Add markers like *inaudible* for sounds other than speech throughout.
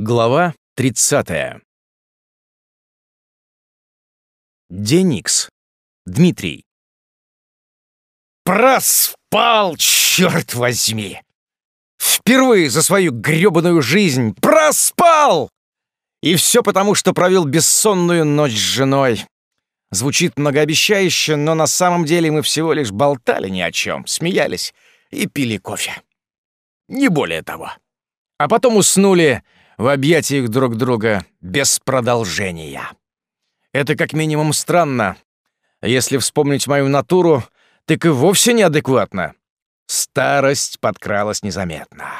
Глава 30. Деникс. Дмитрий. Проспал, черт возьми! Впервые за свою гребаную жизнь проспал! И все потому, что провел бессонную ночь с женой. Звучит многообещающе, но на самом деле мы всего лишь болтали ни о чем, смеялись и пили кофе. Не более того. А потом уснули в объятиях друг друга без продолжения. Это как минимум странно. Если вспомнить мою натуру, так и вовсе неадекватно. Старость подкралась незаметно.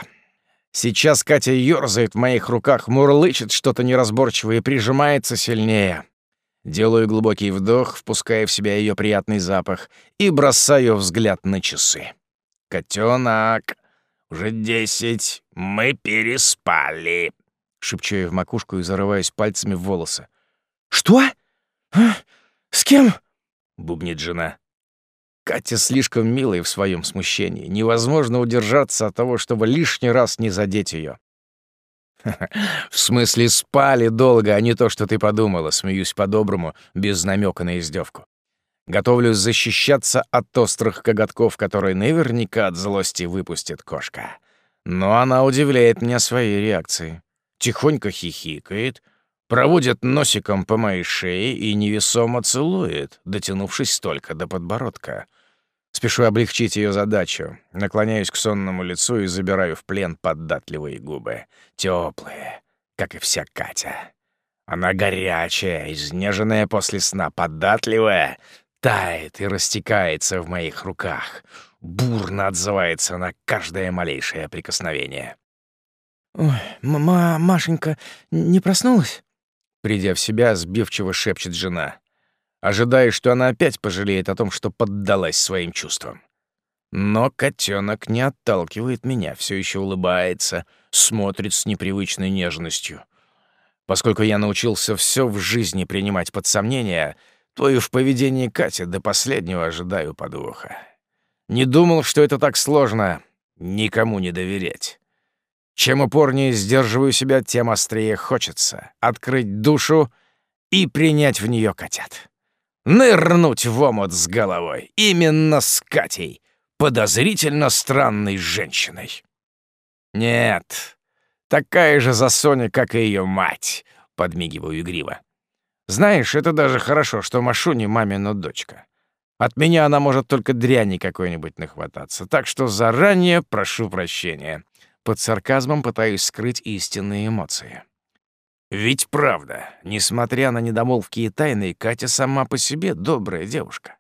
Сейчас Катя ёрзает в моих руках, мурлычет что-то неразборчивое и прижимается сильнее. Делаю глубокий вдох, впуская в себя ее приятный запах, и бросаю взгляд на часы. «Котенок, уже десять, мы переспали» шепчу я в макушку и зарываюсь пальцами в волосы. «Что? А? С кем?» — бубнит жена. Катя слишком милая в своем смущении. Невозможно удержаться от того, чтобы лишний раз не задеть ее. *laughs* «В смысле, спали долго, а не то, что ты подумала», — смеюсь по-доброму, без намека на издевку. Готовлюсь защищаться от острых коготков, которые наверняка от злости выпустит кошка. Но она удивляет меня своей реакцией тихонько хихикает, проводит носиком по моей шее и невесомо целует, дотянувшись только до подбородка. Спешу облегчить ее задачу, наклоняюсь к сонному лицу и забираю в плен податливые губы, теплые, как и вся Катя. Она горячая, изнеженная после сна, податливая, тает и растекается в моих руках, бурно отзывается на каждое малейшее прикосновение. «Ой, мама, Машенька, не проснулась?» Придя в себя, сбивчиво шепчет жена, ожидая, что она опять пожалеет о том, что поддалась своим чувствам. Но котенок не отталкивает меня, все еще улыбается, смотрит с непривычной нежностью. Поскольку я научился все в жизни принимать под сомнение, то и в поведении Кати до последнего ожидаю подвоха. Не думал, что это так сложно никому не доверять. Чем упорнее сдерживаю себя, тем острее хочется открыть душу и принять в нее котят. Нырнуть в омут с головой, именно с Катей, подозрительно странной женщиной. Нет, такая же засоня, как и ее мать, подмигиваю игриво. Знаешь, это даже хорошо, что Машу не мамина дочка. От меня она может только дряни какой-нибудь нахвататься, так что заранее прошу прощения. Под сарказмом пытаюсь скрыть истинные эмоции. Ведь правда, несмотря на недомолвки и тайны, Катя сама по себе добрая девушка.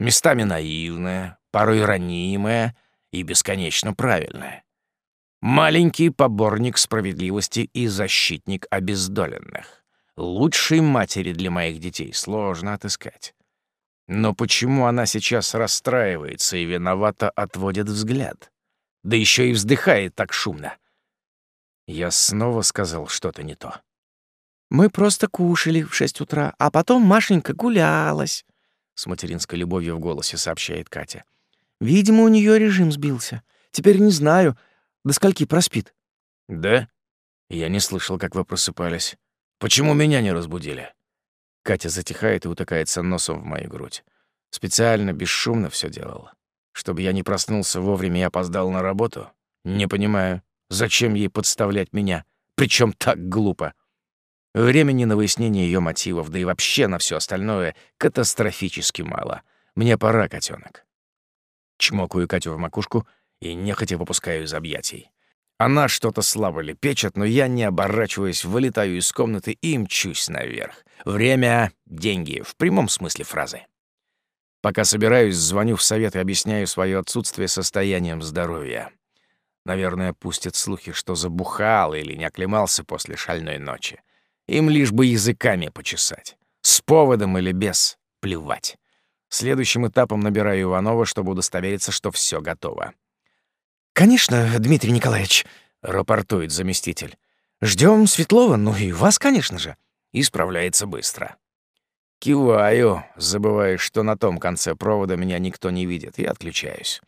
Местами наивная, порой ранимая и бесконечно правильная. Маленький поборник справедливости и защитник обездоленных. Лучшей матери для моих детей сложно отыскать. Но почему она сейчас расстраивается и виновато отводит взгляд? да еще и вздыхает так шумно. Я снова сказал что-то не то. Мы просто кушали в шесть утра, а потом Машенька гулялась, с материнской любовью в голосе сообщает Катя. Видимо, у нее режим сбился. Теперь не знаю, до скольки проспит. Да? Я не слышал, как вы просыпались. Почему меня не разбудили? Катя затихает и утыкается носом в мою грудь. Специально бесшумно все делала. Чтобы я не проснулся вовремя и опоздал на работу? Не понимаю, зачем ей подставлять меня? Причем так глупо. Времени на выяснение ее мотивов, да и вообще на все остальное, катастрофически мало. Мне пора, котенок. Чмокаю Катю в макушку и нехотя выпускаю из объятий. Она что-то слабо лепечет, но я, не оборачиваясь, вылетаю из комнаты и мчусь наверх. Время — деньги, в прямом смысле фразы. Пока собираюсь, звоню в совет и объясняю свое отсутствие состоянием здоровья. Наверное, пустят слухи, что забухал или не оклемался после шальной ночи. Им лишь бы языками почесать. С поводом или без — плевать. Следующим этапом набираю Иванова, чтобы удостовериться, что все готово. «Конечно, Дмитрий Николаевич», — рапортует заместитель. Ждем Светлова, ну и вас, конечно же». Исправляется быстро. Киваю, забывая, что на том конце провода меня никто не видит, и отключаюсь.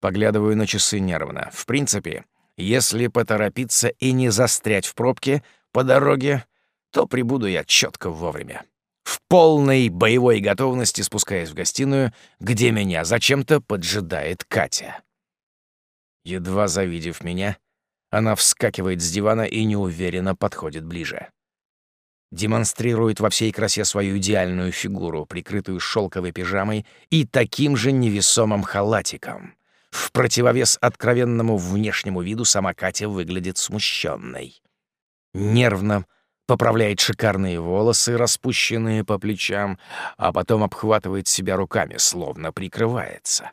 Поглядываю на часы нервно. В принципе, если поторопиться и не застрять в пробке по дороге, то прибуду я четко вовремя. В полной боевой готовности спускаясь в гостиную, где меня зачем-то поджидает Катя. Едва завидев меня, она вскакивает с дивана и неуверенно подходит ближе демонстрирует во всей красе свою идеальную фигуру, прикрытую шелковой пижамой и таким же невесомым халатиком. В противовес откровенному внешнему виду сама Катя выглядит смущенной. Нервно поправляет шикарные волосы, распущенные по плечам, а потом обхватывает себя руками, словно прикрывается.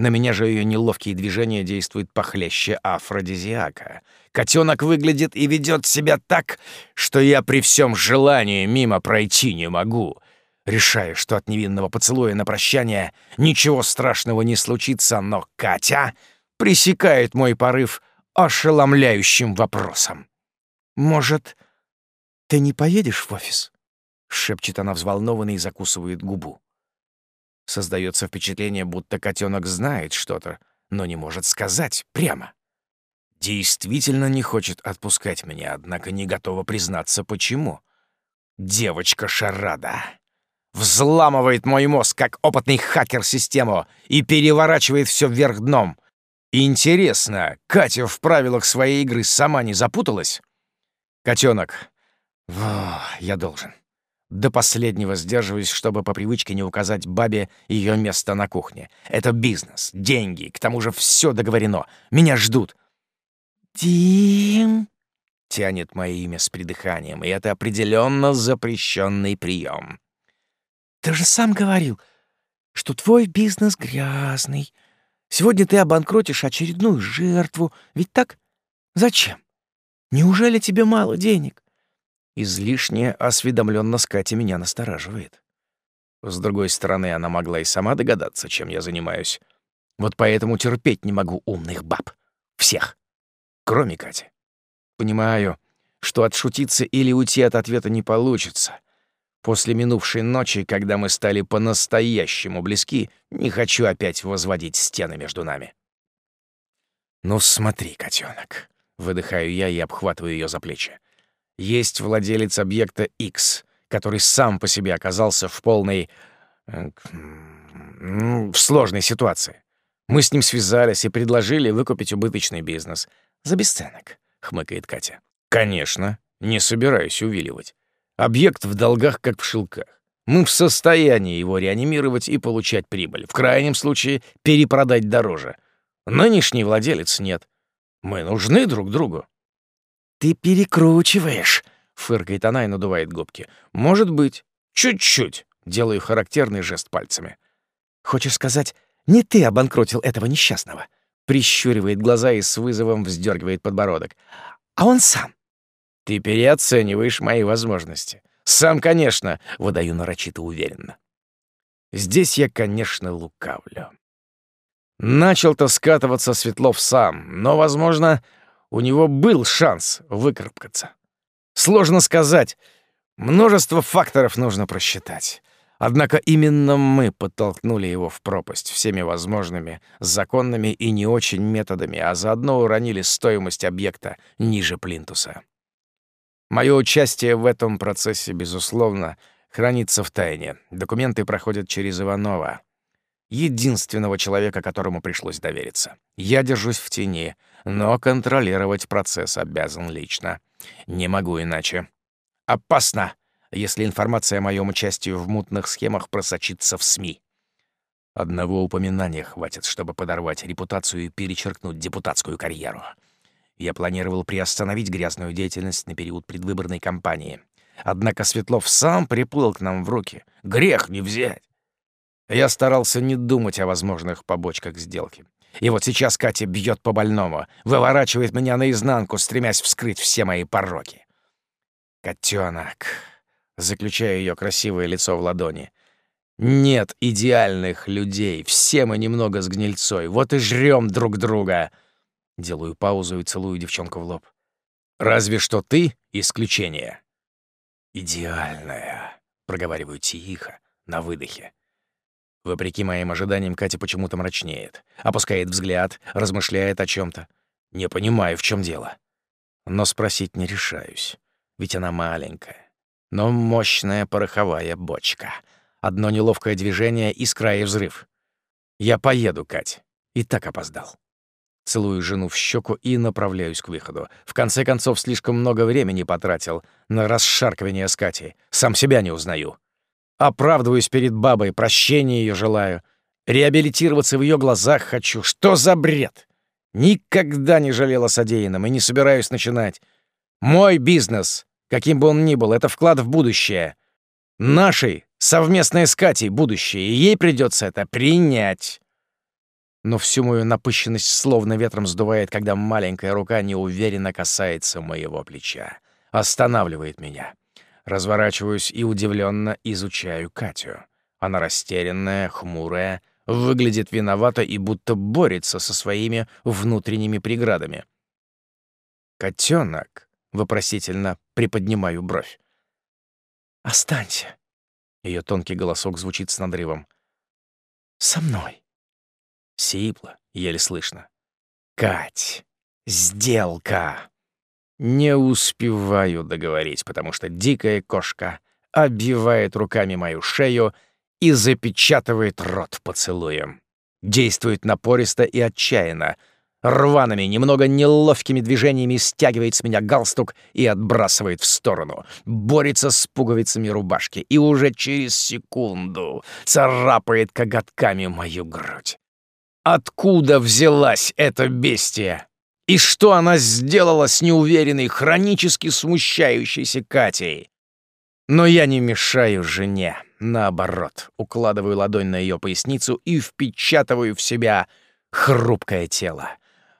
На меня же ее неловкие движения действуют похлеще афродизиака. Котенок выглядит и ведет себя так, что я при всем желании мимо пройти не могу. Решаю, что от невинного поцелуя на прощание ничего страшного не случится, но Катя пресекает мой порыв ошеломляющим вопросом. «Может, ты не поедешь в офис?» — шепчет она взволнованно и закусывает губу. Создается впечатление, будто котенок знает что-то, но не может сказать прямо. Действительно не хочет отпускать меня, однако не готова признаться, почему. Девочка-шарада взламывает мой мозг, как опытный хакер систему, и переворачивает все вверх дном. Интересно, Катя в правилах своей игры сама не запуталась? Котенок, я должен. До последнего сдерживаюсь, чтобы по привычке не указать бабе ее место на кухне. Это бизнес, деньги, к тому же все договорено. Меня ждут. «Дим!» — тянет мое имя с придыханием, и это определенно запрещенный прием. «Ты же сам говорил, что твой бизнес грязный. Сегодня ты обанкротишь очередную жертву, ведь так? Зачем? Неужели тебе мало денег? излишняя осведомленность Кати меня настораживает. С другой стороны, она могла и сама догадаться, чем я занимаюсь. Вот поэтому терпеть не могу умных баб. Всех. Кроме Кати. Понимаю, что отшутиться или уйти от ответа не получится. После минувшей ночи, когда мы стали по-настоящему близки, не хочу опять возводить стены между нами. «Ну смотри, котенок, выдыхаю я и обхватываю ее за плечи есть владелец объекта X, который сам по себе оказался в полной... Э, ну, в сложной ситуации. Мы с ним связались и предложили выкупить убыточный бизнес. За бесценок, хмыкает Катя. Конечно, не собираюсь увиливать. Объект в долгах, как в шелках. Мы в состоянии его реанимировать и получать прибыль. В крайнем случае перепродать дороже. Нынешний владелец нет. Мы нужны друг другу. «Ты перекручиваешь», — фыркает она и надувает губки. «Может быть, чуть-чуть», — делаю характерный жест пальцами. «Хочешь сказать, не ты обанкротил этого несчастного?» Прищуривает глаза и с вызовом вздергивает подбородок. «А он сам». «Ты переоцениваешь мои возможности. Сам, конечно», — выдаю нарочито уверенно. Здесь я, конечно, лукавлю. Начал-то скатываться Светлов сам, но, возможно, у него был шанс выкарабкаться. Сложно сказать. Множество факторов нужно просчитать. Однако именно мы подтолкнули его в пропасть всеми возможными, законными и не очень методами, а заодно уронили стоимость объекта ниже плинтуса. Мое участие в этом процессе, безусловно, хранится в тайне. Документы проходят через Иванова единственного человека, которому пришлось довериться. Я держусь в тени, но контролировать процесс обязан лично. Не могу иначе. Опасно, если информация о моем участии в мутных схемах просочится в СМИ. Одного упоминания хватит, чтобы подорвать репутацию и перечеркнуть депутатскую карьеру. Я планировал приостановить грязную деятельность на период предвыборной кампании. Однако Светлов сам приплыл к нам в руки. Грех не взять. Я старался не думать о возможных побочках сделки. И вот сейчас Катя бьет по больному, выворачивает меня наизнанку, стремясь вскрыть все мои пороки. «Котенок», — заключая ее красивое лицо в ладони, — «нет идеальных людей, все мы немного с гнильцой, вот и жрем друг друга». Делаю паузу и целую девчонку в лоб. «Разве что ты — исключение». «Идеальная», — проговариваю тихо, на выдохе. Вопреки моим ожиданиям, Катя почему-то мрачнеет, опускает взгляд, размышляет о чем то Не понимаю, в чем дело. Но спросить не решаюсь, ведь она маленькая, но мощная пороховая бочка. Одно неловкое движение, искра и взрыв. Я поеду, Кать. И так опоздал. Целую жену в щеку и направляюсь к выходу. В конце концов, слишком много времени потратил на расшаркивание с Катей. Сам себя не узнаю. Оправдываюсь перед бабой, прощения ее желаю. Реабилитироваться в ее глазах хочу. Что за бред? Никогда не жалела содеянным и не собираюсь начинать. Мой бизнес, каким бы он ни был, это вклад в будущее. Нашей, совместной с Катей, будущее, и ей придется это принять. Но всю мою напыщенность словно ветром сдувает, когда маленькая рука неуверенно касается моего плеча. Останавливает меня. Разворачиваюсь и удивленно изучаю Катю. Она растерянная, хмурая, выглядит виновата и будто борется со своими внутренними преградами. «Котенок», — вопросительно приподнимаю бровь. «Останься», — ее тонкий голосок звучит с надрывом. «Со мной». Сипло, еле слышно. «Кать, сделка!» Не успеваю договорить, потому что дикая кошка обвивает руками мою шею и запечатывает рот поцелуем. Действует напористо и отчаянно. Рваными, немного неловкими движениями стягивает с меня галстук и отбрасывает в сторону. Борется с пуговицами рубашки и уже через секунду царапает коготками мою грудь. Откуда взялась эта бестия? И что она сделала с неуверенной, хронически смущающейся Катей? Но я не мешаю жене. Наоборот, укладываю ладонь на ее поясницу и впечатываю в себя хрупкое тело.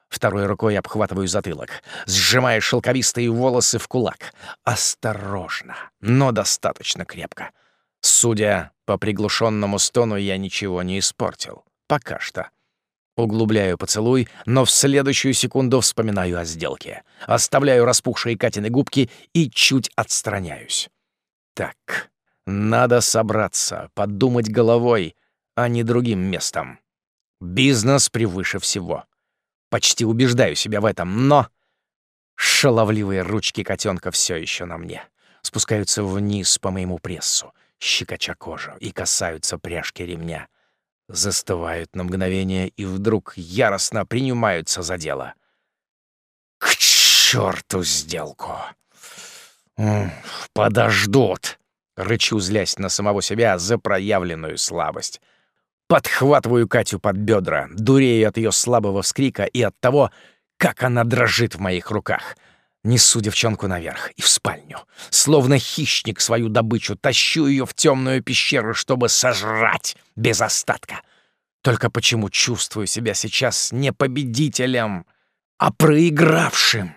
Второй рукой обхватываю затылок, сжимая шелковистые волосы в кулак. Осторожно, но достаточно крепко. Судя по приглушенному стону, я ничего не испортил. Пока что. Углубляю поцелуй, но в следующую секунду вспоминаю о сделке. Оставляю распухшие Катины губки и чуть отстраняюсь. Так, надо собраться, подумать головой, а не другим местом. Бизнес превыше всего. Почти убеждаю себя в этом, но... Шаловливые ручки котенка все еще на мне. Спускаются вниз по моему прессу, щекоча кожу, и касаются пряжки ремня — застывают на мгновение и вдруг яростно принимаются за дело. К черту сделку! Подождут! Рычу, злясь на самого себя за проявленную слабость. Подхватываю Катю под бедра, дурею от ее слабого вскрика и от того, как она дрожит в моих руках — Несу девчонку наверх и в спальню. Словно хищник свою добычу, тащу ее в темную пещеру, чтобы сожрать без остатка. Только почему чувствую себя сейчас не победителем, а проигравшим?